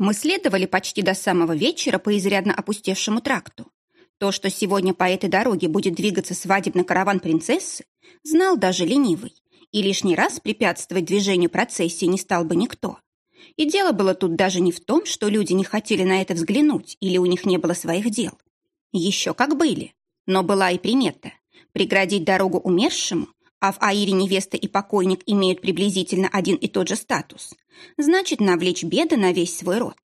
Мы следовали почти до самого вечера по изрядно опустевшему тракту. То, что сегодня по этой дороге будет двигаться свадебный караван принцессы, знал даже ленивый, и лишний раз препятствовать движению процессии не стал бы никто. И дело было тут даже не в том, что люди не хотели на это взглянуть или у них не было своих дел. Еще как были. Но была и примета. Преградить дорогу умершему, а в Аире невеста и покойник имеют приблизительно один и тот же статус, значит навлечь беды на весь свой род.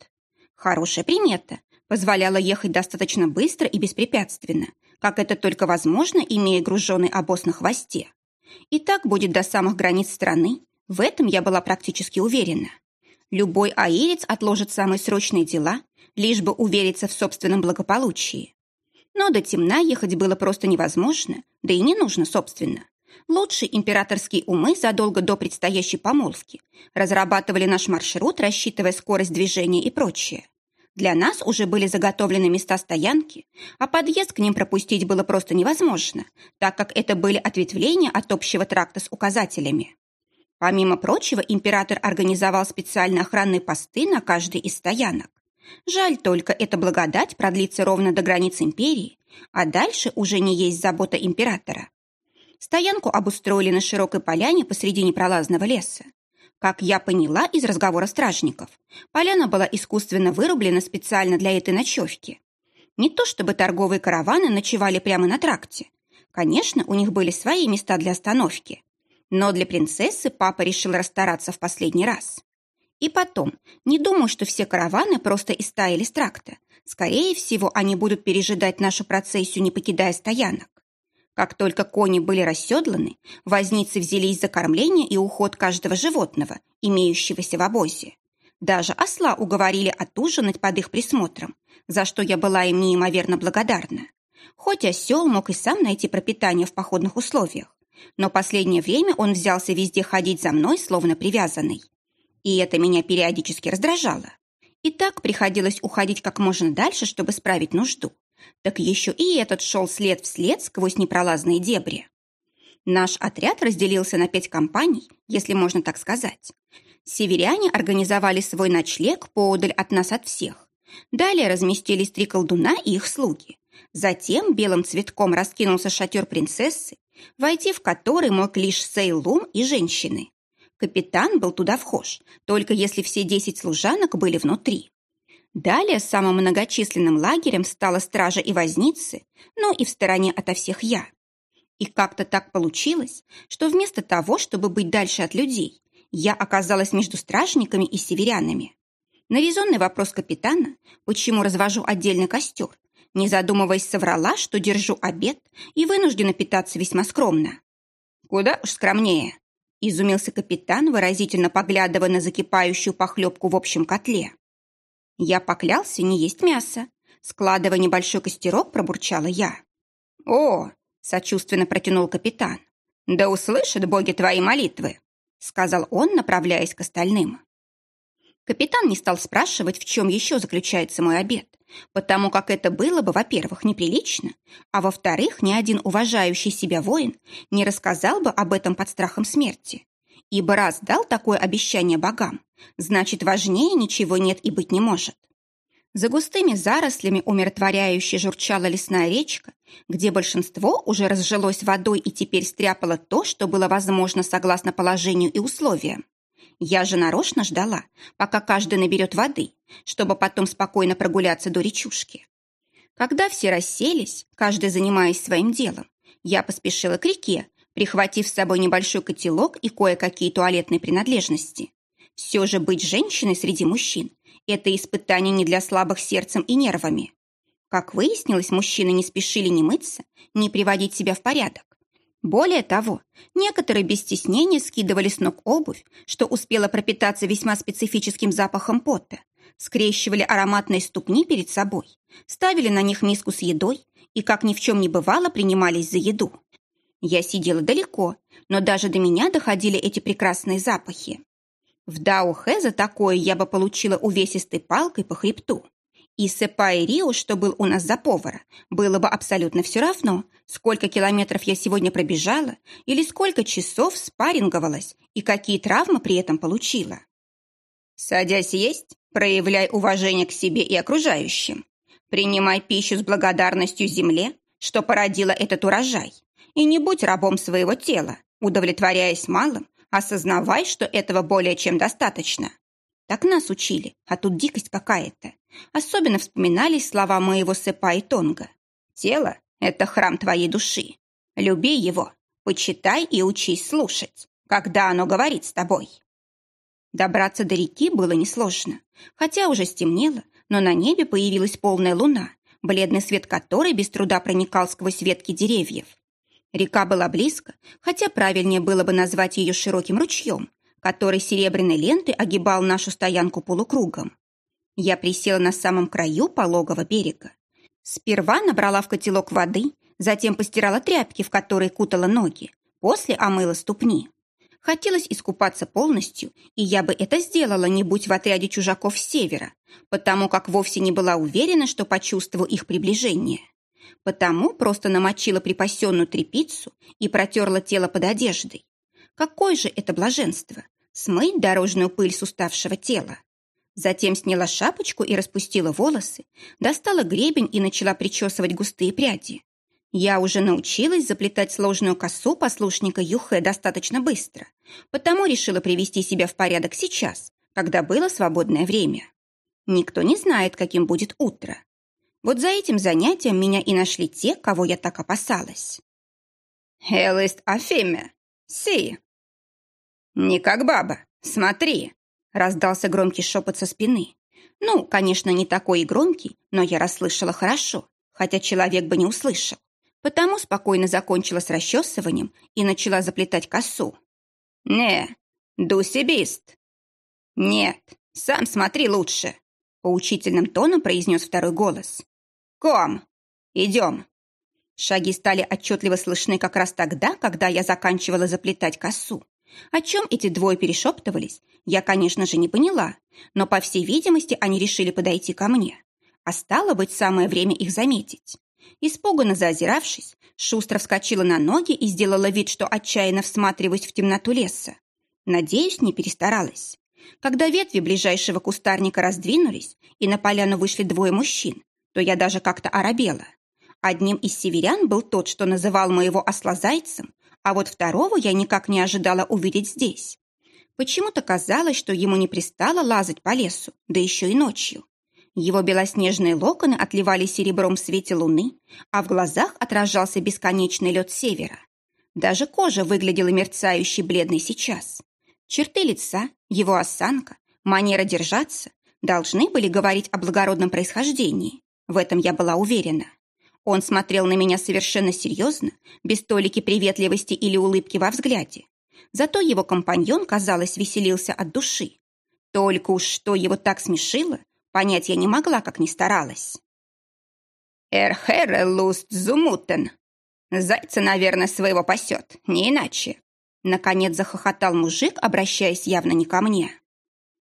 Хорошая примета позволяла ехать достаточно быстро и беспрепятственно, как это только возможно, имея груженный обоз на хвосте. И так будет до самых границ страны, в этом я была практически уверена. Любой аирец отложит самые срочные дела, лишь бы увериться в собственном благополучии. Но до темна ехать было просто невозможно, да и не нужно, собственно. Лучшие императорские умы задолго до предстоящей помолвки разрабатывали наш маршрут, рассчитывая скорость движения и прочее. Для нас уже были заготовлены места стоянки, а подъезд к ним пропустить было просто невозможно, так как это были ответвления от общего тракта с указателями. Помимо прочего, император организовал специальные охранные посты на каждой из стоянок. Жаль только, эта благодать продлится ровно до границ империи, а дальше уже не есть забота императора. Стоянку обустроили на широкой поляне посреди непролазного леса. Как я поняла из разговора стражников, поляна была искусственно вырублена специально для этой ночевки. Не то чтобы торговые караваны ночевали прямо на тракте. Конечно, у них были свои места для остановки. Но для принцессы папа решил расстараться в последний раз. И потом, не думаю, что все караваны просто истаяли с тракта. Скорее всего, они будут пережидать нашу процессию, не покидая стоянок. Как только кони были расседланы, возницы взялись за кормление и уход каждого животного, имеющегося в обозе. Даже осла уговорили отужинать под их присмотром, за что я была им неимоверно благодарна. Хоть осел мог и сам найти пропитание в походных условиях, но последнее время он взялся везде ходить за мной, словно привязанный. И это меня периодически раздражало. И так приходилось уходить как можно дальше, чтобы справить нужду так еще и этот шел след вслед сквозь непролазные дебри. Наш отряд разделился на пять компаний, если можно так сказать. Северяне организовали свой ночлег поодаль от нас от всех. Далее разместились три колдуна и их слуги. Затем белым цветком раскинулся шатер принцессы, войти в который мог лишь Сейлум и женщины. Капитан был туда вхож, только если все десять служанок были внутри. Далее самым многочисленным лагерем стала стража и возницы, но и в стороне ото всех я. И как-то так получилось, что вместо того, чтобы быть дальше от людей, я оказалась между стражниками и северянами. На резонный вопрос капитана, почему развожу отдельный костер, не задумываясь, соврала, что держу обед и вынуждена питаться весьма скромно. «Куда уж скромнее», — изумился капитан, выразительно поглядывая на закипающую похлебку в общем котле. Я поклялся не есть мясо. Складывая небольшой костерок, пробурчала я. «О!» — сочувственно протянул капитан. «Да услышат боги твои молитвы!» — сказал он, направляясь к остальным. Капитан не стал спрашивать, в чем еще заключается мой обед, потому как это было бы, во-первых, неприлично, а во-вторых, ни один уважающий себя воин не рассказал бы об этом под страхом смерти. Ибо раз дал такое обещание богам, Значит, важнее ничего нет и быть не может. За густыми зарослями умиротворяюще журчала лесная речка, где большинство уже разжилось водой и теперь стряпало то, что было возможно согласно положению и условиям. Я же нарочно ждала, пока каждый наберет воды, чтобы потом спокойно прогуляться до речушки. Когда все расселись, каждый занимаясь своим делом, я поспешила к реке, прихватив с собой небольшой котелок и кое-какие туалетные принадлежности. Все же быть женщиной среди мужчин – это испытание не для слабых сердцем и нервами. Как выяснилось, мужчины не спешили ни мыться, ни приводить себя в порядок. Более того, некоторые без стеснения скидывали с ног обувь, что успела пропитаться весьма специфическим запахом пота, скрещивали ароматные ступни перед собой, ставили на них миску с едой и, как ни в чем не бывало, принимались за еду. Я сидела далеко, но даже до меня доходили эти прекрасные запахи. В Даухе за такое я бы получила увесистой палкой по хребту. И Сепай Рио, что был у нас за повара, было бы абсолютно все равно, сколько километров я сегодня пробежала или сколько часов спарринговалась и какие травмы при этом получила. «Садясь есть, Проявляй уважение к себе и окружающим. Принимай пищу с благодарностью земле, что породила этот урожай. И не будь рабом своего тела, удовлетворяясь малым, осознавай, что этого более чем достаточно. Так нас учили, а тут дикость какая-то. Особенно вспоминались слова моего сэпа и тонга. Тело — это храм твоей души. Люби его, почитай и учись слушать, когда оно говорит с тобой. Добраться до реки было несложно. Хотя уже стемнело, но на небе появилась полная луна, бледный свет которой без труда проникал сквозь ветки деревьев. Река была близко, хотя правильнее было бы назвать ее широким ручьем, который серебряной лентой огибал нашу стоянку полукругом. Я присела на самом краю пологого берега. Сперва набрала в котелок воды, затем постирала тряпки, в которые кутала ноги, после омыла ступни. Хотелось искупаться полностью, и я бы это сделала, не будь в отряде чужаков с севера, потому как вовсе не была уверена, что почувствую их приближение. Потому просто намочила припасенную тряпицу и протерла тело под одеждой. Какое же это блаженство – смыть дорожную пыль с уставшего тела. Затем сняла шапочку и распустила волосы, достала гребень и начала причесывать густые пряди. Я уже научилась заплетать сложную косу послушника Юхэ достаточно быстро, потому решила привести себя в порядок сейчас, когда было свободное время. Никто не знает, каким будет утро. Вот за этим занятием меня и нашли те, кого я так опасалась. «Хелист Афиме! Си!» «Не как баба! Смотри!» раздался громкий шепот со спины. Ну, конечно, не такой и громкий, но я расслышала хорошо, хотя человек бы не услышал потому спокойно закончила с расчесыванием и начала заплетать косу. «Не, дусибист!» «Нет, сам смотри лучше!» Поучительным тоном произнес второй голос. «Ком! Идем!» Шаги стали отчетливо слышны как раз тогда, когда я заканчивала заплетать косу. О чем эти двое перешептывались, я, конечно же, не поняла, но, по всей видимости, они решили подойти ко мне. А стало быть, самое время их заметить. Испуганно заозиравшись, шустро вскочила на ноги и сделала вид, что отчаянно всматриваюсь в темноту леса. Надеюсь, не перестаралась. Когда ветви ближайшего кустарника раздвинулись, и на поляну вышли двое мужчин, то я даже как-то оробела. Одним из северян был тот, что называл моего осла зайцем, а вот второго я никак не ожидала увидеть здесь. Почему-то казалось, что ему не пристало лазать по лесу, да еще и ночью. Его белоснежные локоны отливали серебром в свете луны, а в глазах отражался бесконечный лед севера. Даже кожа выглядела мерцающей бледной сейчас. Черты лица, его осанка, манера держаться должны были говорить о благородном происхождении. В этом я была уверена. Он смотрел на меня совершенно серьезно, без толики приветливости или улыбки во взгляде. Зато его компаньон, казалось, веселился от души. Только уж что его так смешило, Понять я не могла, как ни старалась. «Эрхере луст зумутен». Зайца, наверное, своего пасет, не иначе. Наконец захохотал мужик, обращаясь явно не ко мне.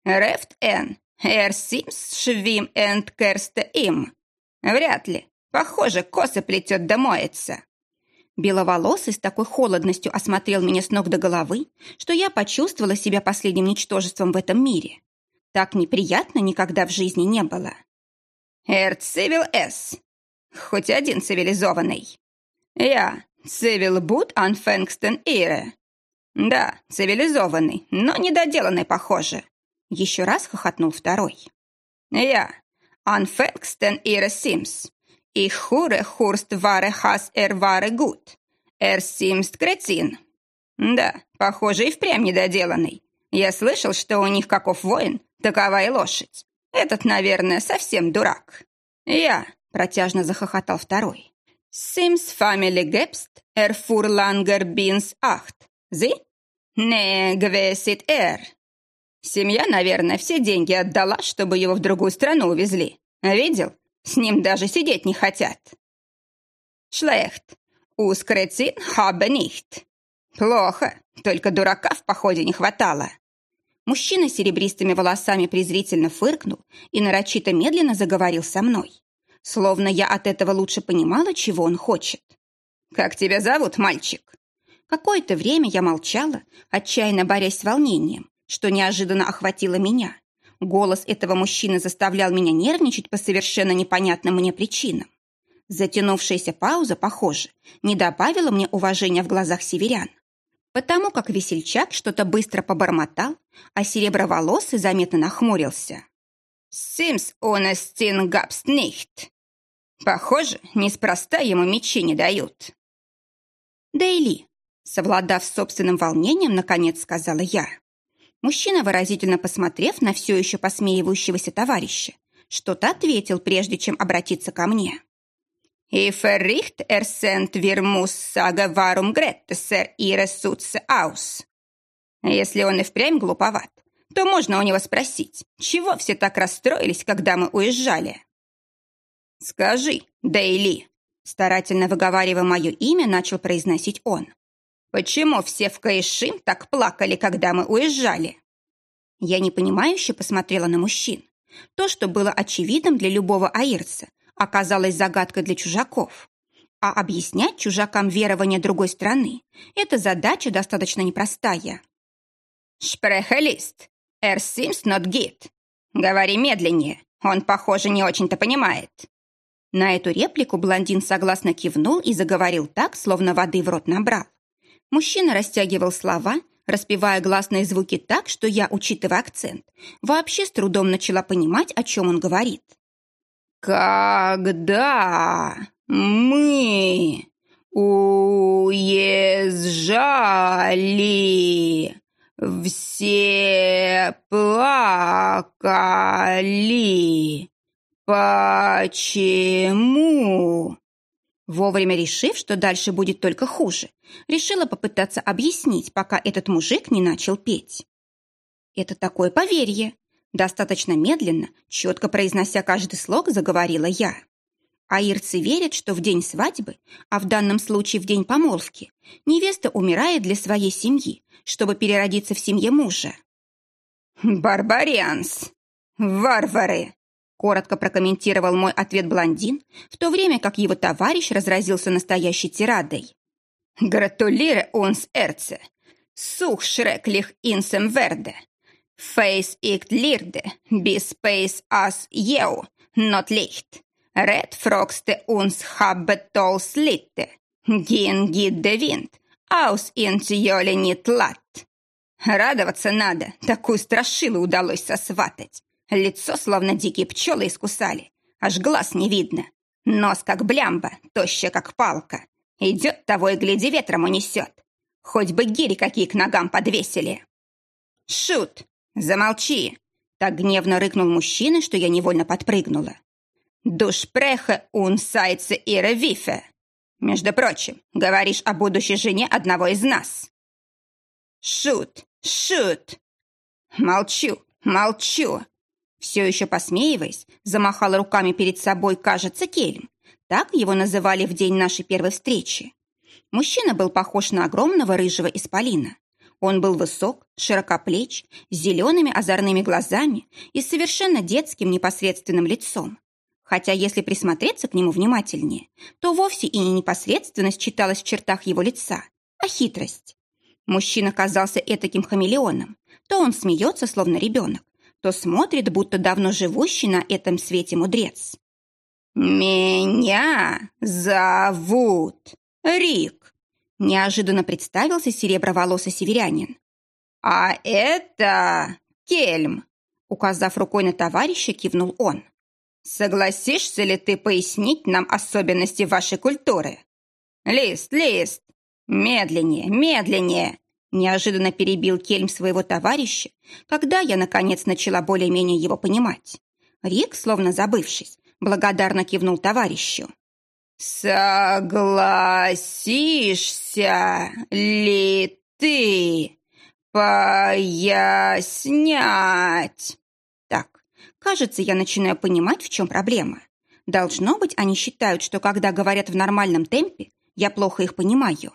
«Рефт эн, эр симс швим энд керсте им». «Вряд ли. Похоже, косы плетет да моется». Беловолосый с такой холодностью осмотрел меня с ног до головы, что я почувствовала себя последним ничтожеством в этом мире. Так неприятно никогда в жизни не было. Эр Цивил С. Хоть один цивилизованный. Я Цивил Бут Анфенгстен Ире. Да, цивилизованный, но недоделанный, похоже. Еще раз хохотнул второй. Я Анфенгстен Ире Симс. И хуре хурст варе хас эр варе гуд. Эр Симст Кретин. Да, похоже, и впрямь недоделанный. Я слышал, что у них каков воин, Такова и лошадь. Этот, наверное, совсем дурак. Я, протяжно захохотал второй. Симс фамили гепст, эрфур лангер бинс ахт. Зи? Не гвесит эр. Семья, наверное, все деньги отдала, чтобы его в другую страну увезли. Видел? С ним даже сидеть не хотят. Шлехт. Ускрецин хабе нихт. Плохо, только дурака в походе не хватало. Мужчина с серебристыми волосами презрительно фыркнул и нарочито медленно заговорил со мной. Словно я от этого лучше понимала, чего он хочет. «Как тебя зовут, мальчик?» Какое-то время я молчала, отчаянно борясь с волнением, что неожиданно охватило меня. Голос этого мужчины заставлял меня нервничать по совершенно непонятным мне причинам. Затянувшаяся пауза, похоже, не добавила мне уважения в глазах северян. Потому как весельчак что-то быстро побормотал, а сереброволосый заметно нахмурился. «Симс унестин габст нихт». Похоже, неспроста ему мечи не дают. «Дейли», совладав с собственным волнением, наконец сказала я. Мужчина, выразительно посмотрев на все еще посмеивающегося товарища, что-то ответил, прежде чем обратиться ко мне. «И феррихт эрсент вирмус сага варум греттесер и ресутсе аус». Если он и впрямь глуповат, то можно у него спросить, чего все так расстроились, когда мы уезжали. «Скажи, Дейли», старательно выговаривая мое имя, начал произносить он. Почему все в Каишим так плакали, когда мы уезжали? Я непонимающе посмотрела на мужчин. То, что было очевидным для любого аирца, оказалось загадкой для чужаков. А объяснять чужакам верование другой страны – это задача достаточно непростая. «Шпрехелист, эр симс нот гит». Говори медленнее, он, похоже, не очень-то понимает. На эту реплику блондин согласно кивнул и заговорил так, словно воды в рот набрал. Мужчина растягивал слова, распевая гласные звуки так, что я, учитывая акцент, вообще с трудом начала понимать, о чем он говорит. «Когда мы уезжали, все плакали. Почему?» Вовремя решив, что дальше будет только хуже, решила попытаться объяснить, пока этот мужик не начал петь. «Это такое поверье!» Достаточно медленно, четко произнося каждый слог, заговорила я. Аирцы верят, что в день свадьбы, а в данном случае в день помолвки, невеста умирает для своей семьи, чтобы переродиться в семье мужа. «Барбарианс! Варвары!» Коротко прокомментировал мой ответ блондин, в то время как его товарищ разразился настоящей тирадой. «Гратулире унс эрце! Сух шреклих инсем верде! Фейс икт лирде, би спейс ас еу, нот лихт! Ред фроксте унс хаббе тол слитте! Гин гид де винт, аус интиоле нит лат!» Радоваться надо, такую страшилу удалось сосватать. Лицо словно дикие пчелы искусали. Аж глаз не видно. Нос как блямба, тощая как палка. Идет того и гляди ветром унесет. Хоть бы гири какие к ногам подвесили. «Шут! Замолчи!» Так гневно рыкнул мужчина, что я невольно подпрыгнула. «Душпреха ун сайце и ревифе!» «Между прочим, говоришь о будущей жене одного из нас!» «Шут! Шут!» «Молчу! Молчу!» Все еще посмеиваясь, замахала руками перед собой, кажется, Кельм. Так его называли в день нашей первой встречи. Мужчина был похож на огромного рыжего исполина. Он был высок, широкоплеч, с зелеными озорными глазами и совершенно детским непосредственным лицом. Хотя, если присмотреться к нему внимательнее, то вовсе и не непосредственность читалась в чертах его лица, а хитрость. Мужчина казался этаким хамелеоном. То он смеется, словно ребенок, то смотрит, будто давно живущий на этом свете мудрец. «Меня зовут Рик», — неожиданно представился сереброволосый северянин. «А это Кельм», — указав рукой на товарища, кивнул он. «Согласишься ли ты пояснить нам особенности вашей культуры?» «Лист, лист! Медленнее, медленнее!» Неожиданно перебил Кельм своего товарища, когда я, наконец, начала более-менее его понимать. Рик, словно забывшись, благодарно кивнул товарищу. «Согласишься ли ты пояснять?» Так, кажется, я начинаю понимать, в чем проблема. Должно быть, они считают, что когда говорят в нормальном темпе, я плохо их понимаю.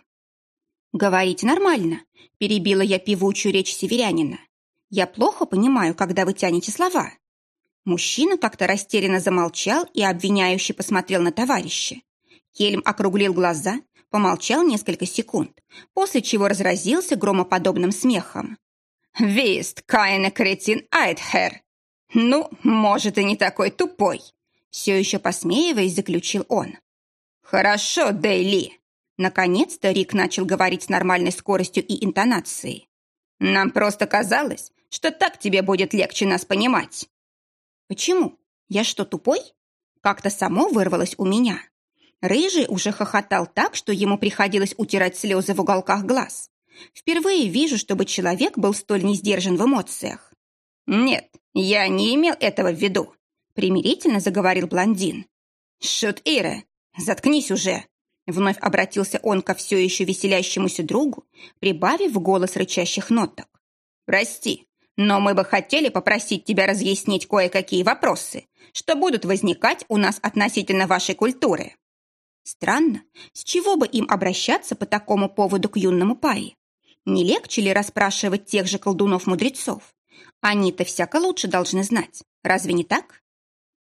«Говорите нормально», – перебила я певучую речь северянина. «Я плохо понимаю, когда вы тянете слова». Мужчина как-то растерянно замолчал и обвиняюще посмотрел на товарища. Кельм округлил глаза, помолчал несколько секунд, после чего разразился громоподобным смехом. «Вист, кайне кретин айтхер!» «Ну, может, и не такой тупой», — все еще посмеиваясь, заключил он. «Хорошо, Дейли». Наконец-то Рик начал говорить с нормальной скоростью и интонацией. «Нам просто казалось, что так тебе будет легче нас понимать». «Почему? Я что, тупой?» Как-то само вырвалось у меня. Рыжий уже хохотал так, что ему приходилось утирать слезы в уголках глаз. Впервые вижу, чтобы человек был столь не сдержан в эмоциях. «Нет, я не имел этого в виду», — примирительно заговорил блондин. «Шут, Ира, заткнись уже!» Вновь обратился он ко все еще веселящемуся другу, прибавив голос рычащих ноток. «Прости, но мы бы хотели попросить тебя разъяснить кое-какие вопросы, что будут возникать у нас относительно вашей культуры». Странно, с чего бы им обращаться по такому поводу к юному паре? Не легче ли расспрашивать тех же колдунов-мудрецов? Они-то всяко лучше должны знать. Разве не так?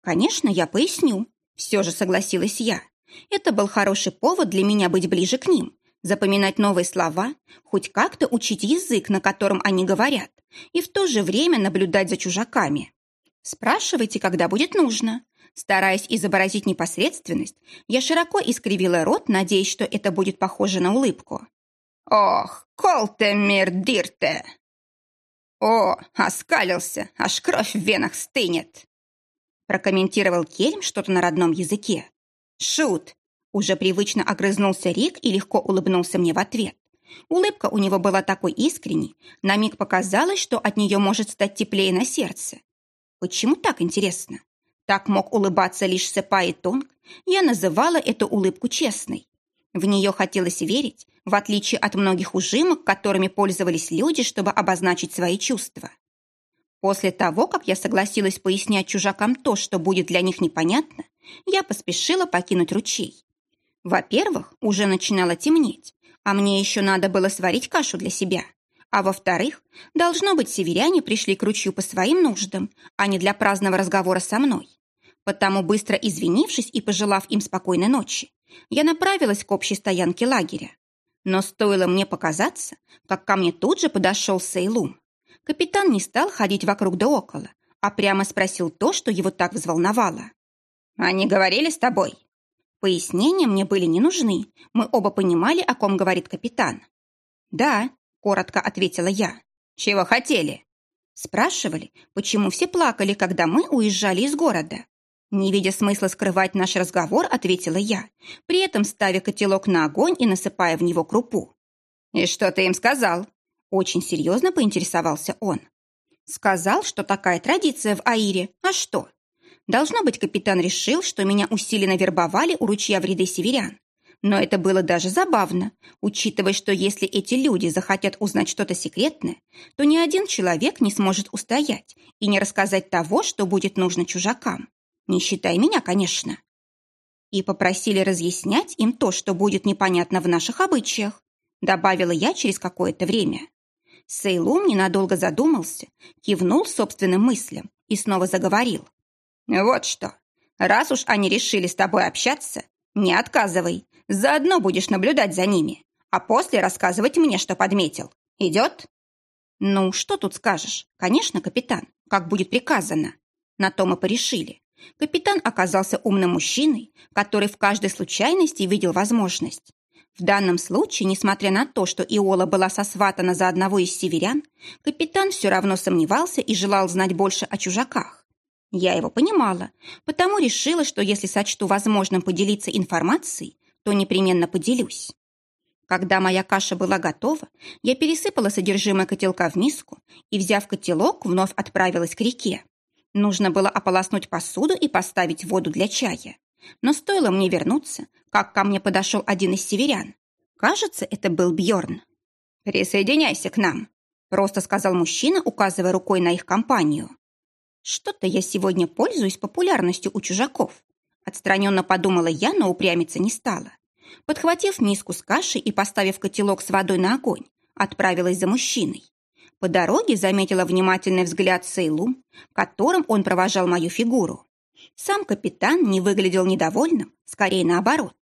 Конечно, я поясню. Все же согласилась я. Это был хороший повод для меня быть ближе к ним, запоминать новые слова, хоть как-то учить язык, на котором они говорят, и в то же время наблюдать за чужаками. Спрашивайте, когда будет нужно. Стараясь изобразить непосредственность, я широко искривила рот, надеясь, что это будет похоже на улыбку. «Ох, колте мир дирте!» «О, оскалился, аж кровь в венах стынет!» Прокомментировал Кельм что-то на родном языке. «Шут!» Уже привычно огрызнулся Рик и легко улыбнулся мне в ответ. Улыбка у него была такой искренней, на миг показалось, что от нее может стать теплее на сердце. Почему так интересно? Так мог улыбаться лишь Сепа и Тонг. Я называла эту улыбку честной. В нее хотелось верить, в отличие от многих ужимок, которыми пользовались люди, чтобы обозначить свои чувства. После того, как я согласилась пояснять чужакам то, что будет для них непонятно, я поспешила покинуть ручей. Во-первых, уже начинало темнеть, а мне еще надо было сварить кашу для себя. А во-вторых, должно быть, северяне пришли к ручью по своим нуждам, а не для праздного разговора со мной. Потому, быстро извинившись и пожелав им спокойной ночи, я направилась к общей стоянке лагеря. Но стоило мне показаться, как ко мне тут же подошел Сейлум. Капитан не стал ходить вокруг да около, а прямо спросил то, что его так взволновало. «Они говорили с тобой?» Пояснения мне были не нужны. Мы оба понимали, о ком говорит капитан. «Да», — коротко ответила я. «Чего хотели?» Спрашивали, почему все плакали, когда мы уезжали из города. Не видя смысла скрывать наш разговор, ответила я, при этом ставя котелок на огонь и насыпая в него крупу. «И что ты им сказал?» Очень серьезно поинтересовался он. Сказал, что такая традиция в Аире. А что? Должно быть, капитан решил, что меня усиленно вербовали у ручья в ряды северян. Но это было даже забавно, учитывая, что если эти люди захотят узнать что-то секретное, то ни один человек не сможет устоять и не рассказать того, что будет нужно чужакам. Не считай меня, конечно. И попросили разъяснять им то, что будет непонятно в наших обычаях, добавила я через какое-то время. Сейлум ненадолго задумался, кивнул собственным мыслям и снова заговорил. «Вот что, раз уж они решили с тобой общаться, не отказывай, заодно будешь наблюдать за ними, а после рассказывать мне, что подметил. Идет?» «Ну, что тут скажешь? Конечно, капитан, как будет приказано». На то мы порешили. Капитан оказался умным мужчиной, который в каждой случайности видел возможность. В данном случае, несмотря на то, что Иола была сосватана за одного из северян, капитан все равно сомневался и желал знать больше о чужаках. Я его понимала, потому решила, что если сочту возможным поделиться информацией, то непременно поделюсь. Когда моя каша была готова, я пересыпала содержимое котелка в миску и, взяв котелок, вновь отправилась к реке. Нужно было ополоснуть посуду и поставить воду для чая. Но стоило мне вернуться, как ко мне подошел один из северян. Кажется, это был Бьорн. «Присоединяйся к нам», — просто сказал мужчина, указывая рукой на их компанию. «Что-то я сегодня пользуюсь популярностью у чужаков», отстраненно подумала я, но упрямиться не стала. Подхватив миску с кашей и поставив котелок с водой на огонь, отправилась за мужчиной. По дороге заметила внимательный взгляд Сейлум, которым он провожал мою фигуру. Сам капитан не выглядел недовольным, скорее наоборот.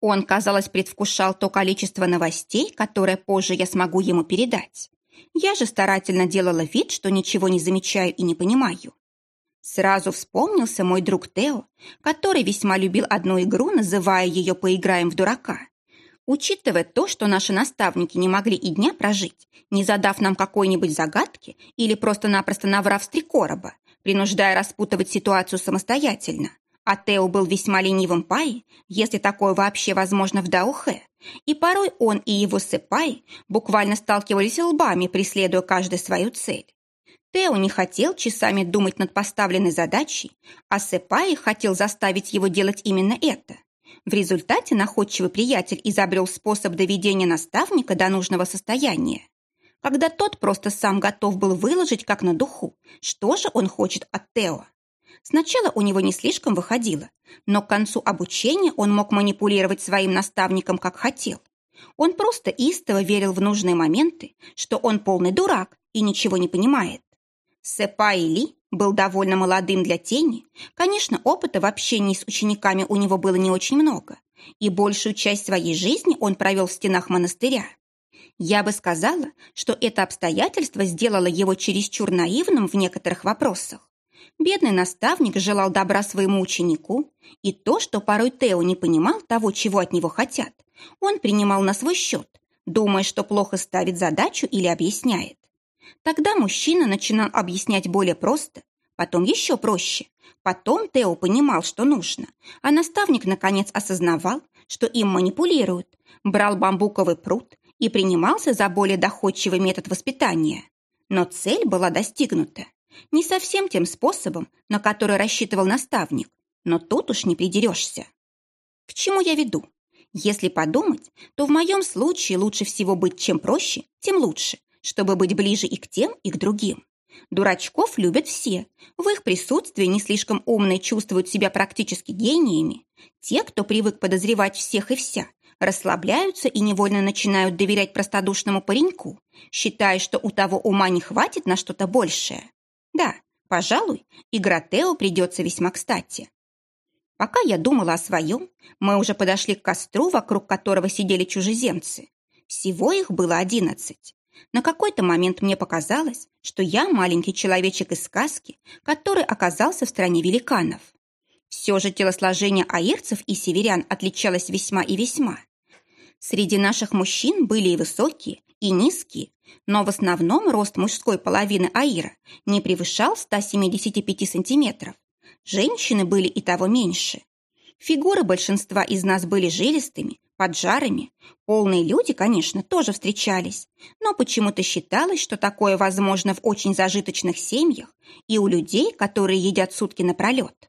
Он, казалось, предвкушал то количество новостей, которое позже я смогу ему передать. Я же старательно делала вид, что ничего не замечаю и не понимаю. Сразу вспомнился мой друг Тео, который весьма любил одну игру, называя ее «Поиграем в дурака». Учитывая то, что наши наставники не могли и дня прожить, не задав нам какой-нибудь загадки или просто-напросто наврав с три короба, принуждая распутывать ситуацию самостоятельно, а Тео был весьма ленивым пай, если такое вообще возможно в Даухе, и порой он и его сэпай буквально сталкивались лбами, преследуя каждый свою цель. Тео не хотел часами думать над поставленной задачей, а Сепай хотел заставить его делать именно это. В результате находчивый приятель изобрел способ доведения наставника до нужного состояния. Когда тот просто сам готов был выложить как на духу, что же он хочет от Тео. Сначала у него не слишком выходило, но к концу обучения он мог манипулировать своим наставником как хотел. Он просто истово верил в нужные моменты, что он полный дурак и ничего не понимает. Сэпай Ли был довольно молодым для тени. Конечно, опыта в общении с учениками у него было не очень много, и большую часть своей жизни он провел в стенах монастыря. Я бы сказала, что это обстоятельство сделало его чересчур наивным в некоторых вопросах. Бедный наставник желал добра своему ученику, и то, что порой Тео не понимал того, чего от него хотят, он принимал на свой счет, думая, что плохо ставит задачу или объясняет. Тогда мужчина начинал объяснять более просто, потом еще проще. Потом Тео понимал, что нужно, а наставник наконец осознавал, что им манипулируют, брал бамбуковый пруд и принимался за более доходчивый метод воспитания. Но цель была достигнута. Не совсем тем способом, на который рассчитывал наставник, но тут уж не придерешься. К чему я веду? Если подумать, то в моем случае лучше всего быть чем проще, тем лучше чтобы быть ближе и к тем, и к другим. Дурачков любят все. В их присутствии не слишком умные чувствуют себя практически гениями. Те, кто привык подозревать всех и вся, расслабляются и невольно начинают доверять простодушному пареньку, считая, что у того ума не хватит на что-то большее. Да, пожалуй, игра Тео придется весьма кстати. Пока я думала о своем, мы уже подошли к костру, вокруг которого сидели чужеземцы. Всего их было одиннадцать. На какой-то момент мне показалось, что я маленький человечек из сказки, который оказался в стране великанов. Все же телосложение аирцев и северян отличалось весьма и весьма. Среди наших мужчин были и высокие, и низкие, но в основном рост мужской половины аира не превышал 175 сантиметров. Женщины были и того меньше. Фигуры большинства из нас были жилистыми, поджарами. Полные люди, конечно, тоже встречались, но почему-то считалось, что такое возможно в очень зажиточных семьях и у людей, которые едят сутки напролет.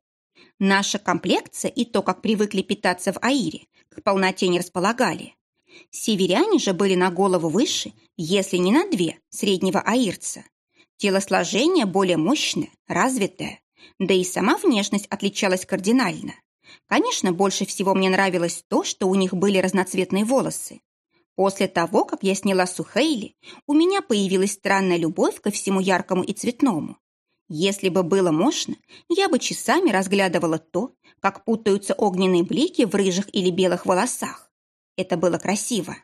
Наша комплекция и то, как привыкли питаться в Аире, к полноте не располагали. Северяне же были на голову выше, если не на две, среднего аирца. Телосложение более мощное, развитое, да и сама внешность отличалась кардинально. Конечно, больше всего мне нравилось то, что у них были разноцветные волосы. После того, как я сняла Сухейли, у меня появилась странная любовь ко всему яркому и цветному. Если бы было можно, я бы часами разглядывала то, как путаются огненные блики в рыжих или белых волосах. Это было красиво.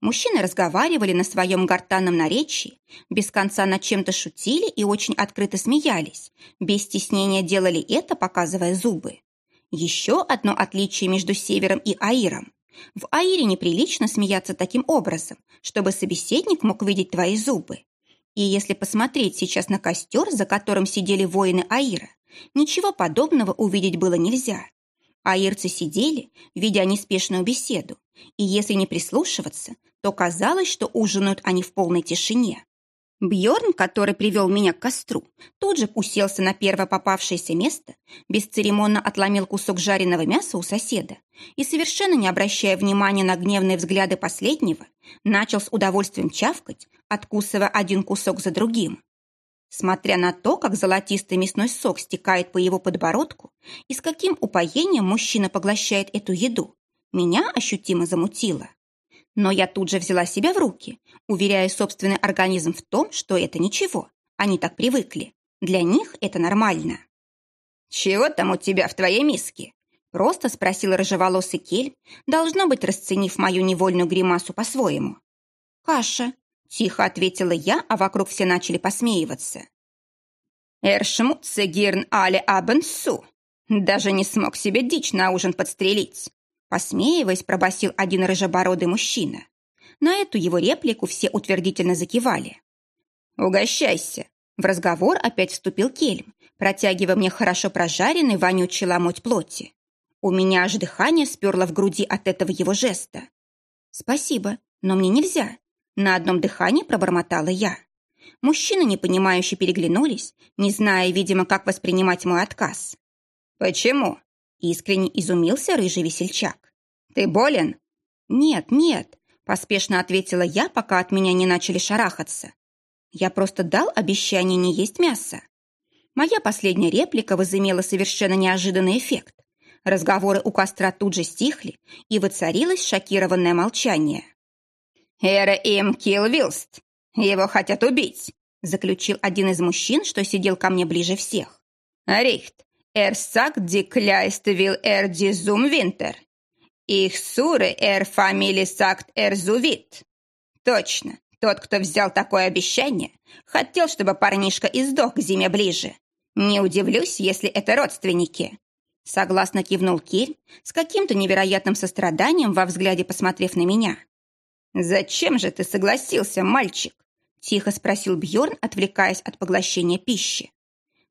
Мужчины разговаривали на своем гортанном наречии, без конца над чем-то шутили и очень открыто смеялись, без стеснения делали это, показывая зубы. Еще одно отличие между Севером и Аиром. В Аире неприлично смеяться таким образом, чтобы собеседник мог видеть твои зубы. И если посмотреть сейчас на костер, за которым сидели воины Аира, ничего подобного увидеть было нельзя. Аирцы сидели, ведя неспешную беседу, и если не прислушиваться, то казалось, что ужинают они в полной тишине. Бьорн, который привел меня к костру, тут же уселся на первое попавшееся место, бесцеремонно отломил кусок жареного мяса у соседа и, совершенно не обращая внимания на гневные взгляды последнего, начал с удовольствием чавкать, откусывая один кусок за другим. Смотря на то, как золотистый мясной сок стекает по его подбородку и с каким упоением мужчина поглощает эту еду, меня ощутимо замутило. Но я тут же взяла себя в руки, уверяя собственный организм в том, что это ничего. Они так привыкли. Для них это нормально. «Чего там у тебя в твоей миске?» Просто спросил рыжеволосый кель, должно быть, расценив мою невольную гримасу по-своему. «Каша», — тихо ответила я, а вокруг все начали посмеиваться. Эршмутце гирн але абенсу. Даже не смог себе дичь на ужин подстрелить. Посмеиваясь, пробасил один рыжебородый мужчина. На эту его реплику все утвердительно закивали. «Угощайся!» В разговор опять вступил Кельм, протягивая мне хорошо прожаренный вонючий ломоть плоти. У меня аж дыхание сперло в груди от этого его жеста. «Спасибо, но мне нельзя», — на одном дыхании пробормотала я. Мужчины, непонимающе переглянулись, не зная, видимо, как воспринимать мой отказ. «Почему?» — искренне изумился рыжий весельчак. «Ты болен?» «Нет, нет», — поспешно ответила я, пока от меня не начали шарахаться. «Я просто дал обещание не есть мясо». Моя последняя реплика возымела совершенно неожиданный эффект. Разговоры у костра тут же стихли, и воцарилось шокированное молчание. «Эра им Килвилст! Его хотят убить!» заключил один из мужчин, что сидел ко мне ближе всех. «Рихт, эр сак ди кляйст вил ди зум винтер. Их суры эр фамили сакт эр зувит». «Точно, тот, кто взял такое обещание, хотел, чтобы парнишка издох к зиме ближе. Не удивлюсь, если это родственники. Согласно кивнул Кель, с каким-то невероятным состраданием во взгляде посмотрев на меня. «Зачем же ты согласился, мальчик?» Тихо спросил Бьорн, отвлекаясь от поглощения пищи.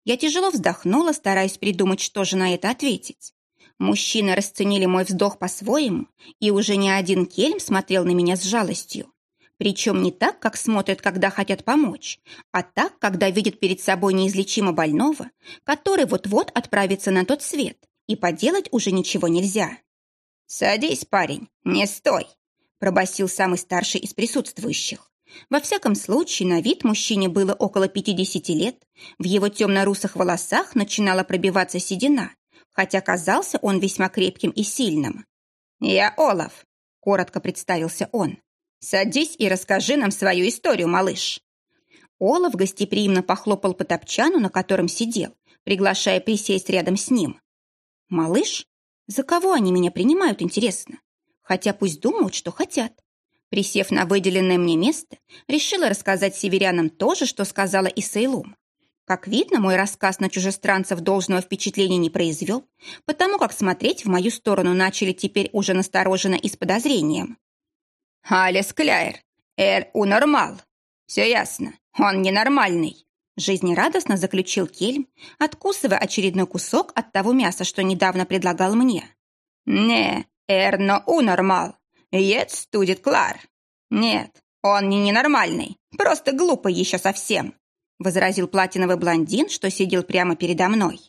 Я тяжело вздохнула, стараясь придумать, что же на это ответить. Мужчины расценили мой вздох по-своему, и уже не один кельм смотрел на меня с жалостью. Причем не так, как смотрят, когда хотят помочь, а так, когда видят перед собой неизлечимо больного, который вот-вот отправится на тот свет, и поделать уже ничего нельзя. «Садись, парень, не стой!» – пробасил самый старший из присутствующих. Во всяком случае, на вид мужчине было около 50 лет, в его темно-русых волосах начинала пробиваться седина, хотя казался он весьма крепким и сильным. «Я Олаф», – коротко представился он. Садись и расскажи нам свою историю, малыш». Олаф гостеприимно похлопал по топчану, на котором сидел, приглашая присесть рядом с ним. «Малыш? За кого они меня принимают, интересно? Хотя пусть думают, что хотят». Присев на выделенное мне место, решила рассказать северянам то же, что сказала и Сейлум. Как видно, мой рассказ на чужестранцев должного впечатления не произвел, потому как смотреть в мою сторону начали теперь уже настороженно и с подозрением. «Алис Кляйр, эр унормал. Все ясно, он ненормальный», жизнерадостно заключил Кельм, откусывая очередной кусок от того мяса, что недавно предлагал мне. «Не, эр но унормал. Ед студит Клар. Нет, он не ненормальный, просто глупый еще совсем», возразил платиновый блондин, что сидел прямо передо мной.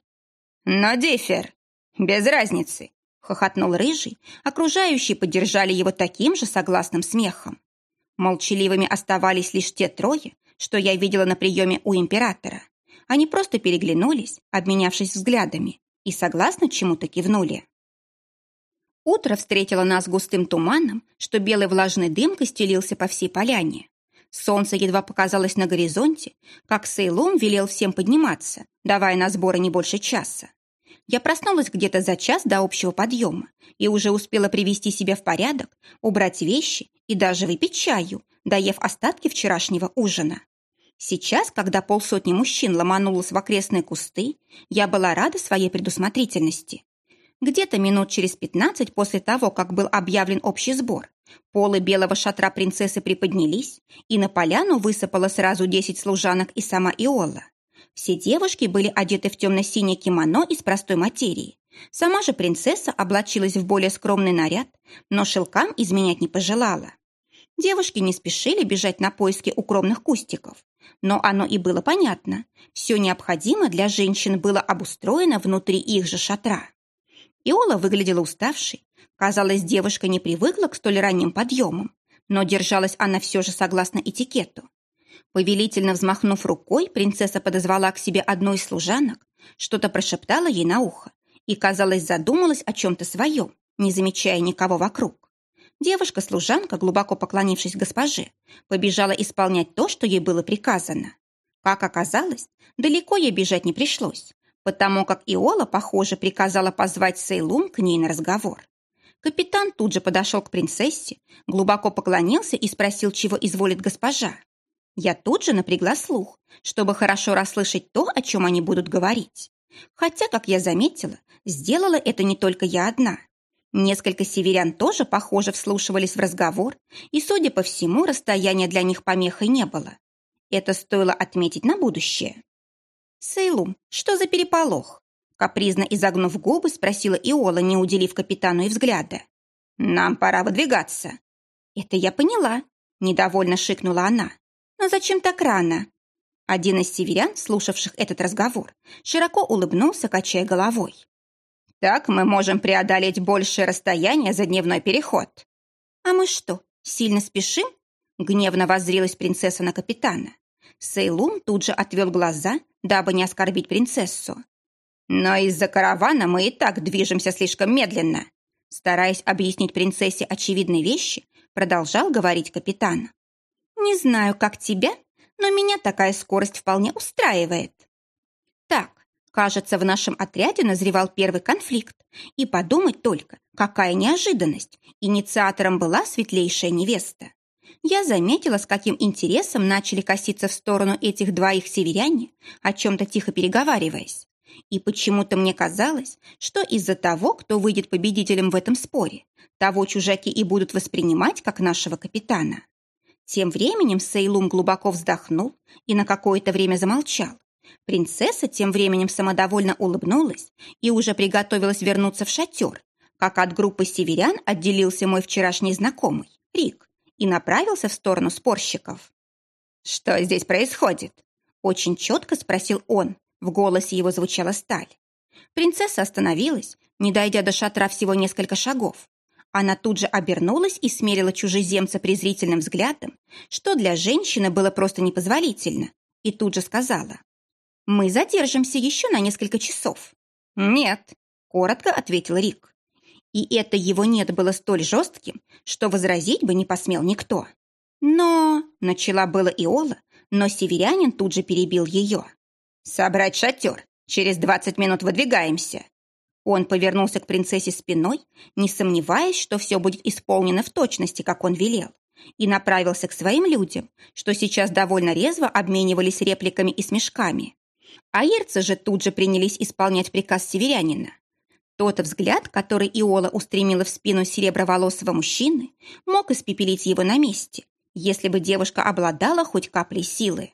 «Но Диффер, без разницы, хохотнул рыжий, окружающие поддержали его таким же согласным смехом. Молчаливыми оставались лишь те трое, что я видела на приеме у императора. Они просто переглянулись, обменявшись взглядами, и согласно чему-то кивнули. Утро встретило нас густым туманом, что белой влажной дымкой стелился по всей поляне. Солнце едва показалось на горизонте, как Сейлом велел всем подниматься, давая на сборы не больше часа. Я проснулась где-то за час до общего подъема и уже успела привести себя в порядок, убрать вещи и даже выпить чаю, доев остатки вчерашнего ужина. Сейчас, когда полсотни мужчин ломанулось в окрестные кусты, я была рада своей предусмотрительности. Где-то минут через пятнадцать после того, как был объявлен общий сбор, полы белого шатра принцессы приподнялись, и на поляну высыпало сразу десять служанок и сама Иола. Все девушки были одеты в темно-синее кимоно из простой материи. Сама же принцесса облачилась в более скромный наряд, но шелкам изменять не пожелала. Девушки не спешили бежать на поиски укромных кустиков. Но оно и было понятно. Все необходимое для женщин было обустроено внутри их же шатра. Иола выглядела уставшей. Казалось, девушка не привыкла к столь ранним подъемам, но держалась она все же согласно этикету. Повелительно взмахнув рукой, принцесса подозвала к себе одну из служанок, что-то прошептала ей на ухо и, казалось, задумалась о чем-то своем, не замечая никого вокруг. Девушка-служанка, глубоко поклонившись госпоже, побежала исполнять то, что ей было приказано. Как оказалось, далеко ей бежать не пришлось, потому как Иола, похоже, приказала позвать Сейлум к ней на разговор. Капитан тут же подошел к принцессе, глубоко поклонился и спросил, чего изволит госпожа. Я тут же напрягла слух, чтобы хорошо расслышать то, о чем они будут говорить. Хотя, как я заметила, сделала это не только я одна. Несколько северян тоже, похоже, вслушивались в разговор, и, судя по всему, расстояния для них помехой не было. Это стоило отметить на будущее. «Сейлум, что за переполох?» Капризно изогнув губы, спросила Иола, не уделив капитану и взгляда. «Нам пора выдвигаться». «Это я поняла», — недовольно шикнула она. «Но зачем так рано?» Один из северян, слушавших этот разговор, широко улыбнулся, качая головой. «Так мы можем преодолеть большее расстояние за дневной переход». «А мы что, сильно спешим?» Гневно воззрилась принцесса на капитана. Сейлун тут же отвел глаза, дабы не оскорбить принцессу. «Но из-за каравана мы и так движемся слишком медленно», стараясь объяснить принцессе очевидные вещи, продолжал говорить капитан. «Не знаю, как тебя, но меня такая скорость вполне устраивает». Так, кажется, в нашем отряде назревал первый конфликт. И подумать только, какая неожиданность. Инициатором была светлейшая невеста. Я заметила, с каким интересом начали коситься в сторону этих двоих северяне, о чем-то тихо переговариваясь. И почему-то мне казалось, что из-за того, кто выйдет победителем в этом споре, того чужаки и будут воспринимать как нашего капитана. Тем временем Сейлум глубоко вздохнул и на какое-то время замолчал. Принцесса тем временем самодовольно улыбнулась и уже приготовилась вернуться в шатер, как от группы северян отделился мой вчерашний знакомый, Рик, и направился в сторону спорщиков. «Что здесь происходит?» Очень четко спросил он, в голосе его звучала сталь. Принцесса остановилась, не дойдя до шатра всего несколько шагов, она тут же обернулась и смерила чужеземца презрительным взглядом, что для женщины было просто непозволительно, и тут же сказала. «Мы задержимся еще на несколько часов». «Нет», — коротко ответил Рик. И это его «нет» было столь жестким, что возразить бы не посмел никто. «Но...» — начала было Иола, но северянин тут же перебил ее. «Собрать шатер. Через двадцать минут выдвигаемся». Он повернулся к принцессе спиной, не сомневаясь, что все будет исполнено в точности, как он велел, и направился к своим людям, что сейчас довольно резво обменивались репликами и смешками. Аирцы же тут же принялись исполнять приказ северянина. Тот взгляд, который Иола устремила в спину сереброволосого мужчины, мог испепелить его на месте, если бы девушка обладала хоть каплей силы.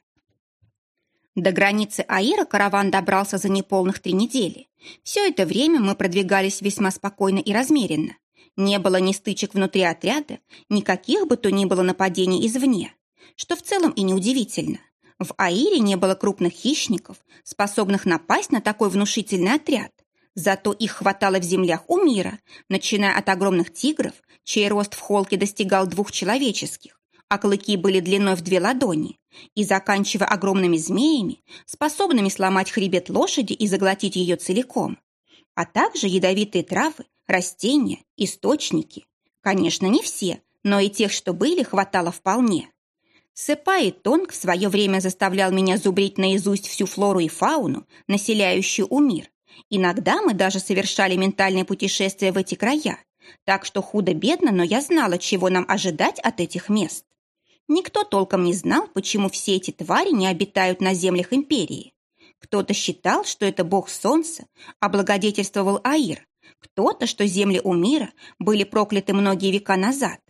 До границы Аира караван добрался за неполных три недели. Все это время мы продвигались весьма спокойно и размеренно. Не было ни стычек внутри отряда, никаких бы то ни было нападений извне. Что в целом и неудивительно. В Аире не было крупных хищников, способных напасть на такой внушительный отряд. Зато их хватало в землях у мира, начиная от огромных тигров, чей рост в холке достигал двух человеческих, а клыки были длиной в две ладони, и заканчивая огромными змеями, способными сломать хребет лошади и заглотить ее целиком, а также ядовитые травы, растения, источники. Конечно, не все, но и тех, что были, хватало вполне. Сэпа Тонг в свое время заставлял меня зубрить наизусть всю флору и фауну, населяющую Умир. Иногда мы даже совершали ментальное путешествие в эти края, так что худо-бедно, но я знала, чего нам ожидать от этих мест. Никто толком не знал, почему все эти твари не обитают на землях империи. Кто-то считал, что это бог солнца, облагодетельствовал Аир, кто-то, что земли у мира были прокляты многие века назад.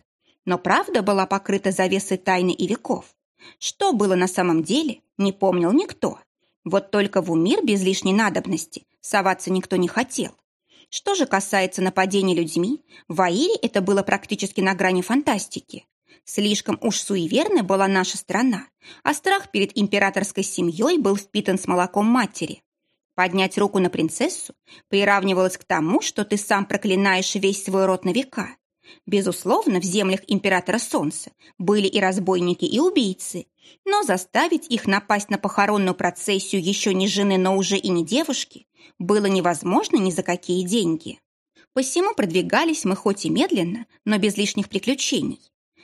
Но правда была покрыта завесой тайны и веков. Что было на самом деле, не помнил никто. Вот только в Умир без лишней надобности соваться никто не хотел. Что же касается нападений людьми, в Аире это было практически на грани фантастики. Слишком уж суеверной была наша страна, а страх перед императорской семьей был впитан с молоком матери. Поднять руку на принцессу приравнивалось к тому, что ты сам проклинаешь весь свой род на века. Безусловно, в землях императора Солнца были и разбойники, и убийцы, но заставить их напасть на похоронную процессию еще не жены, но уже и не девушки было невозможно ни за какие деньги. Посему продвигались мы хоть и медленно, но без лишних приключений.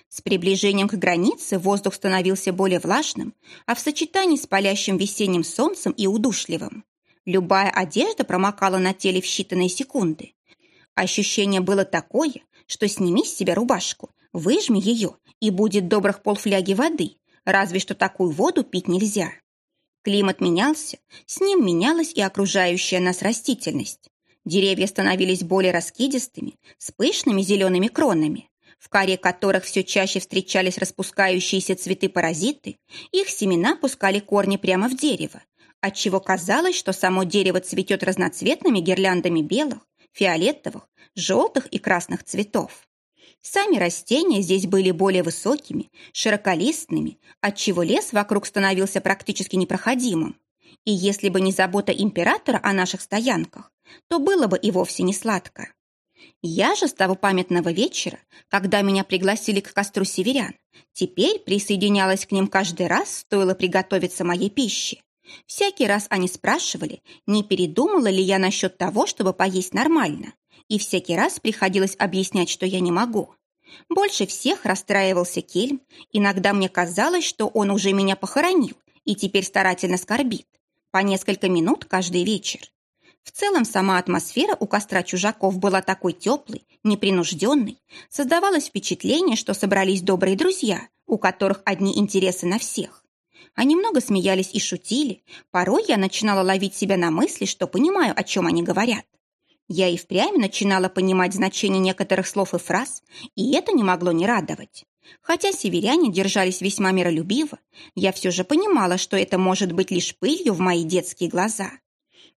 С приближением к границе воздух становился более влажным, а в сочетании с палящим весенним солнцем и удушливым. Любая одежда промокала на теле в считанные секунды. Ощущение было такое, что сними с себя рубашку, выжми ее, и будет добрых полфляги воды, разве что такую воду пить нельзя. Климат менялся, с ним менялась и окружающая нас растительность. Деревья становились более раскидистыми, с пышными зелеными кронами, в коре которых все чаще встречались распускающиеся цветы-паразиты, их семена пускали корни прямо в дерево, отчего казалось, что само дерево цветет разноцветными гирляндами белых, фиолетовых, желтых и красных цветов. Сами растения здесь были более высокими, широколистными, отчего лес вокруг становился практически непроходимым. И если бы не забота императора о наших стоянках, то было бы и вовсе не сладко. Я же с того памятного вечера, когда меня пригласили к костру северян, теперь присоединялась к ним каждый раз, стоило приготовиться моей пище. Всякий раз они спрашивали, не передумала ли я насчет того, чтобы поесть нормально, и всякий раз приходилось объяснять, что я не могу. Больше всех расстраивался Кельм, иногда мне казалось, что он уже меня похоронил и теперь старательно скорбит, по несколько минут каждый вечер. В целом сама атмосфера у костра чужаков была такой теплой, непринужденной, создавалось впечатление, что собрались добрые друзья, у которых одни интересы на всех. Они много смеялись и шутили, порой я начинала ловить себя на мысли, что понимаю, о чем они говорят. Я и впрямь начинала понимать значение некоторых слов и фраз, и это не могло не радовать. Хотя северяне держались весьма миролюбиво, я все же понимала, что это может быть лишь пылью в мои детские глаза.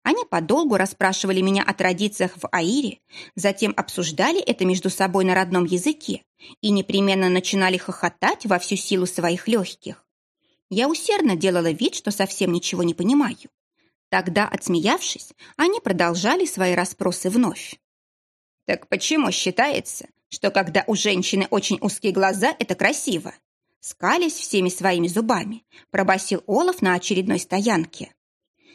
Они подолгу расспрашивали меня о традициях в Аире, затем обсуждали это между собой на родном языке и непременно начинали хохотать во всю силу своих легких. Я усердно делала вид, что совсем ничего не понимаю. Тогда, отсмеявшись, они продолжали свои расспросы вновь. «Так почему считается, что когда у женщины очень узкие глаза, это красиво?» Скались всеми своими зубами, пробасил Олаф на очередной стоянке.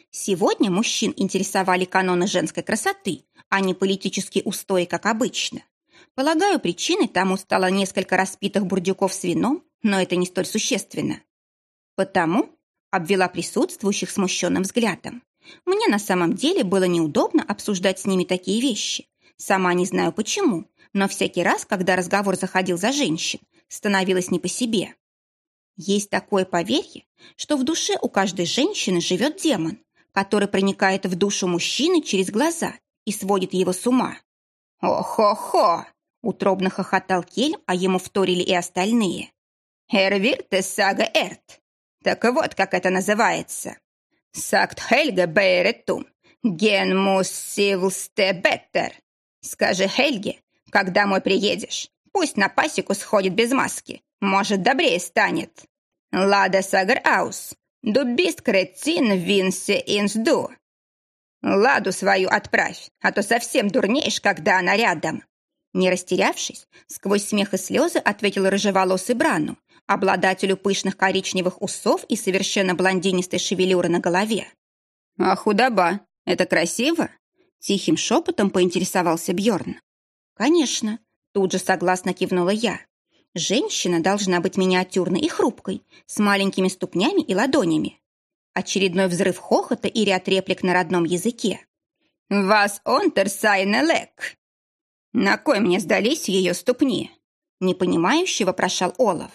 Сегодня мужчин интересовали каноны женской красоты, а не политические устои, как обычно. Полагаю, причиной тому стало несколько распитых бурдюков с вином, но это не столь существенно. Потому обвела присутствующих смущенным взглядом. Мне на самом деле было неудобно обсуждать с ними такие вещи. Сама не знаю почему, но всякий раз, когда разговор заходил за женщин, становилось не по себе. Есть такое поверье, что в душе у каждой женщины живет демон, который проникает в душу мужчины через глаза и сводит его с ума. «О-хо-хо!» — утробно хохотал Кель, а ему вторили и остальные. «Эрвирте сага Эрт! Так вот, как это называется. Сакт Хельге Бейретум, ген муссивлсте беттер. Скажи Хельге, когда мой приедешь, пусть на пасеку сходит без маски, может, добрее станет. Лада сагар аус, дубист кретин винсе инсду. Ладу свою отправь, а то совсем дурнеешь, когда она рядом. Не растерявшись, сквозь смех и слезы ответил рыжеволосый Брану, обладателю пышных коричневых усов и совершенно блондинистой шевелюры на голове. «А худоба, это красиво?» Тихим шепотом поинтересовался Бьорн. «Конечно», тут же согласно кивнула я. «Женщина должна быть миниатюрной и хрупкой, с маленькими ступнями и ладонями». Очередной взрыв хохота и ряд реплик на родном языке. «Вас онтерсайне лек!» «На кой мне сдались ее ступни?» Непонимающе вопрошал Олаф.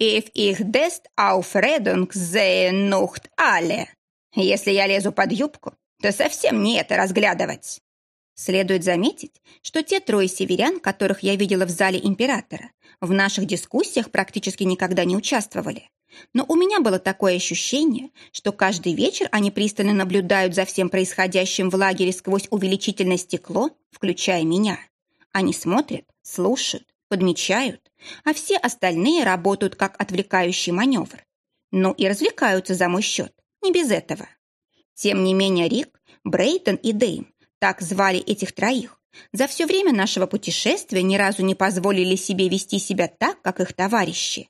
«If ich dest Aufredung sehen nicht alle». Если я лезу под юбку, то совсем не это разглядывать. Следует заметить, что те трое северян, которых я видела в зале императора, в наших дискуссиях практически никогда не участвовали. Но у меня было такое ощущение, что каждый вечер они пристально наблюдают за всем происходящим в лагере сквозь увеличительное стекло, включая меня. Они смотрят, слушают, подмечают, а все остальные работают как отвлекающий маневр. Ну и развлекаются за мой счет, не без этого. Тем не менее Рик, Брейтон и Дейм, так звали этих троих, за все время нашего путешествия ни разу не позволили себе вести себя так, как их товарищи.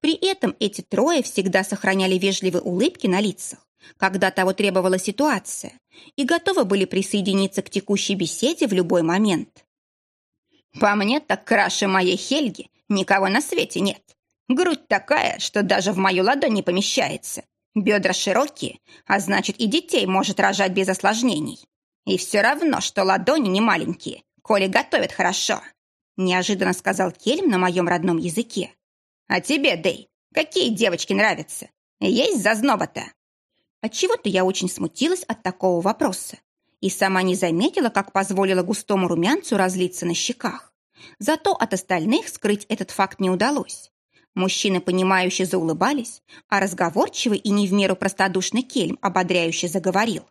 При этом эти трое всегда сохраняли вежливые улыбки на лицах, когда того требовала ситуация, и готовы были присоединиться к текущей беседе в любой момент. По мне, так краше моей Хельги никого на свете нет. Грудь такая, что даже в мою ладонь не помещается. Бедра широкие, а значит и детей может рожать без осложнений. И все равно, что ладони не маленькие, коли готовят хорошо. Неожиданно сказал Кельм на моем родном языке. А тебе, Дэй, Какие девочки нравятся? Есть зазноба-то?» Отчего-то я очень смутилась от такого вопроса и сама не заметила, как позволила густому румянцу разлиться на щеках. Зато от остальных скрыть этот факт не удалось. Мужчины, понимающе заулыбались, а разговорчивый и не в меру простодушный кельм ободряюще заговорил.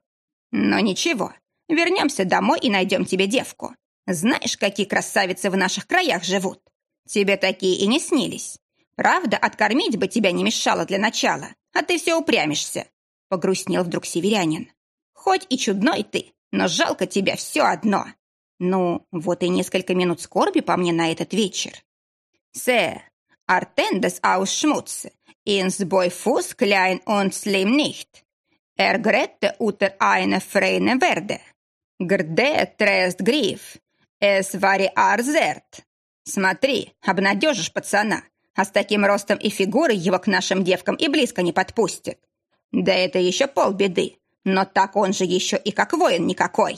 «Но ничего, вернемся домой и найдем тебе девку. Знаешь, какие красавицы в наших краях живут? Тебе такие и не снились. Правда, откормить бы тебя не мешало для начала, а ты все упрямишься», — погрустнел вдруг северянин. «Хоть и чудной ты, но жалко тебя все одно. Ну, вот и несколько минут скорби по мне на этот вечер. Се, артендес аус шмутце, инс бой фус кляйн он слим нихт. Er grette uter eine freine Verde. Грде трест гриф. Эс вари арзерт. Смотри, обнадежишь пацана, а с таким ростом и фигурой его к нашим девкам и близко не подпустят. Да это еще полбеды. Но так он же еще и как воин никакой!»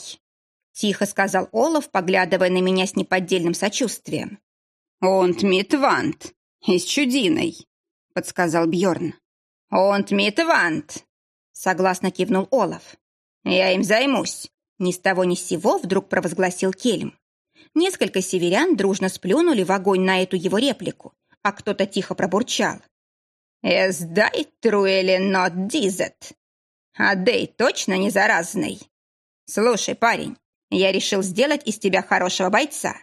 Тихо сказал Олаф, поглядывая на меня с неподдельным сочувствием. «Онт митвант, из чудиной», — подсказал Бьорн. «Онт митвант», — согласно кивнул Олаф. «Я им займусь», — ни с того ни с сего вдруг провозгласил Кельм. Несколько северян дружно сплюнули в огонь на эту его реплику, а кто-то тихо пробурчал. «Эсдай труэли нот дизет». А Дэй точно не заразный? Слушай, парень, я решил сделать из тебя хорошего бойца.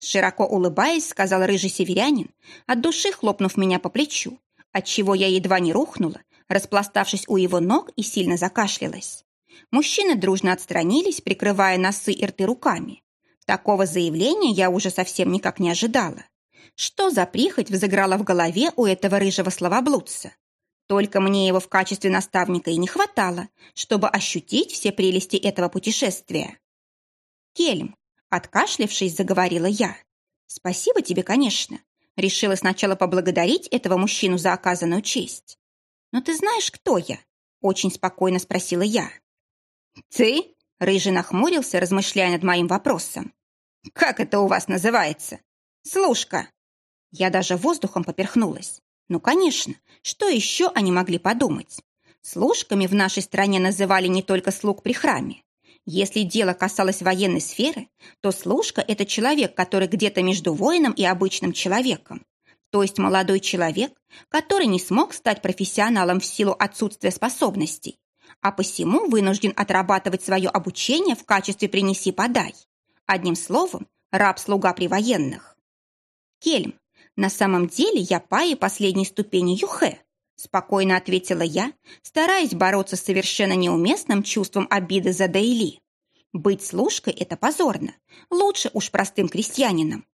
Широко улыбаясь, сказал рыжий северянин, от души хлопнув меня по плечу, отчего я едва не рухнула, распластавшись у его ног и сильно закашлялась. Мужчины дружно отстранились, прикрывая носы и рты руками. Такого заявления я уже совсем никак не ожидала. Что за прихоть взыграла в голове у этого рыжего словоблудца? Только мне его в качестве наставника и не хватало, чтобы ощутить все прелести этого путешествия. Кельм, откашлившись, заговорила я. Спасибо тебе, конечно. Решила сначала поблагодарить этого мужчину за оказанную честь. Но ты знаешь, кто я? Очень спокойно спросила я. Ты? Рыжий нахмурился, размышляя над моим вопросом. Как это у вас называется? Служка. Я даже воздухом поперхнулась. Ну, конечно, что еще они могли подумать? Служками в нашей стране называли не только слуг при храме. Если дело касалось военной сферы, то служка – это человек, который где-то между воином и обычным человеком. То есть молодой человек, который не смог стать профессионалом в силу отсутствия способностей, а посему вынужден отрабатывать свое обучение в качестве «принеси-подай». Одним словом, раб-слуга при военных. Кельм «На самом деле я паи последней ступени Юхе», спокойно ответила я, стараясь бороться с совершенно неуместным чувством обиды за Дейли. Быть служкой – это позорно. Лучше уж простым крестьянином.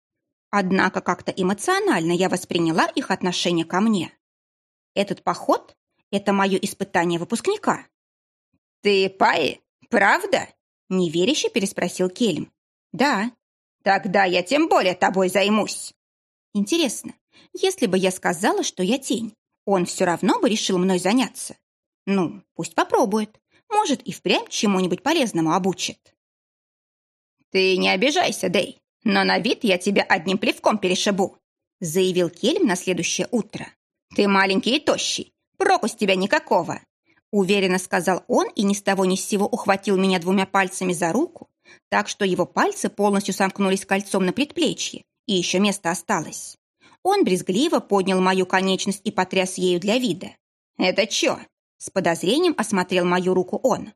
Однако как-то эмоционально я восприняла их отношение ко мне. Этот поход – это мое испытание выпускника. «Ты Паи, правда?» – неверяще переспросил Кельм. «Да». «Тогда я тем более тобой займусь». Интересно, если бы я сказала, что я тень, он все равно бы решил мной заняться? Ну, пусть попробует. Может, и впрямь чему-нибудь полезному обучит. «Ты не обижайся, Дэй, но на вид я тебя одним плевком перешибу», заявил Кельм на следующее утро. «Ты маленький и тощий, проку с тебя никакого», уверенно сказал он и ни с того ни с сего ухватил меня двумя пальцами за руку, так что его пальцы полностью сомкнулись кольцом на предплечье, и еще место осталось. Он брезгливо поднял мою конечность и потряс ею для вида. «Это чё?» С подозрением осмотрел мою руку он.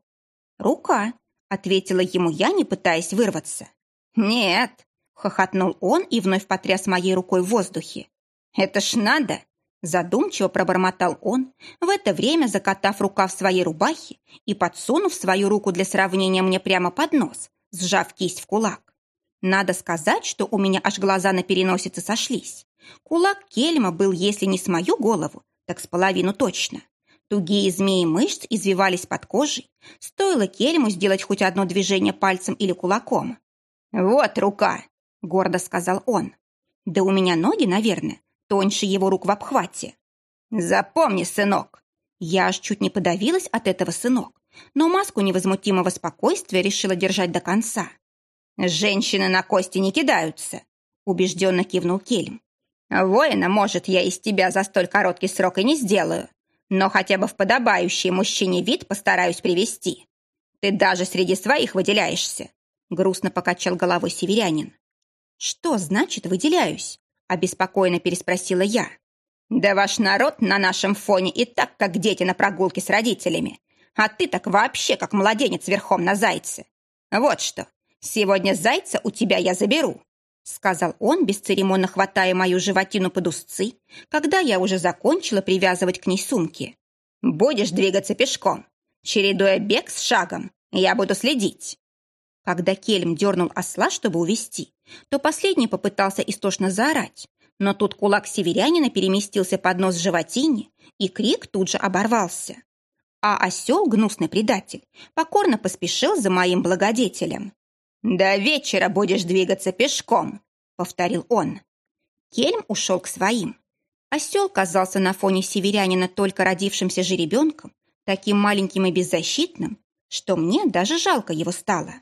«Рука», — ответила ему я, не пытаясь вырваться. «Нет», — хохотнул он и вновь потряс моей рукой в воздухе. «Это ж надо!» Задумчиво пробормотал он, в это время закатав рукав своей рубахи и подсунув свою руку для сравнения мне прямо под нос, сжав кисть в кулак. Надо сказать, что у меня аж глаза на переносице сошлись. Кулак Кельма был, если не с мою голову, так с половину точно. Тугие змеи мышц извивались под кожей. Стоило Кельму сделать хоть одно движение пальцем или кулаком. «Вот рука!» — гордо сказал он. «Да у меня ноги, наверное, тоньше его рук в обхвате». «Запомни, сынок!» Я аж чуть не подавилась от этого сынок, но маску невозмутимого спокойствия решила держать до конца. «Женщины на кости не кидаются», — убежденно кивнул Кельм. Воина, может, я из тебя за столь короткий срок и не сделаю, но хотя бы в подобающий мужчине вид постараюсь привести. Ты даже среди своих выделяешься», — грустно покачал головой северянин. «Что значит выделяюсь?» — обеспокоенно переспросила я. «Да ваш народ на нашем фоне и так, как дети на прогулке с родителями, а ты так вообще, как младенец верхом на зайце. Вот что, сегодня зайца у тебя я заберу, сказал он, бесцеремонно хватая мою животину под узцы, когда я уже закончила привязывать к ней сумки. «Будешь двигаться пешком, чередуя бег с шагом. Я буду следить». Когда Кельм дернул осла, чтобы увести, то последний попытался истошно заорать, но тут кулак северянина переместился под нос животине, и крик тут же оборвался. А осел, гнусный предатель, покорно поспешил за моим благодетелем. «До вечера будешь двигаться пешком», — повторил он. Кельм ушел к своим. Осел казался на фоне северянина только родившимся жеребенком, таким маленьким и беззащитным, что мне даже жалко его стало.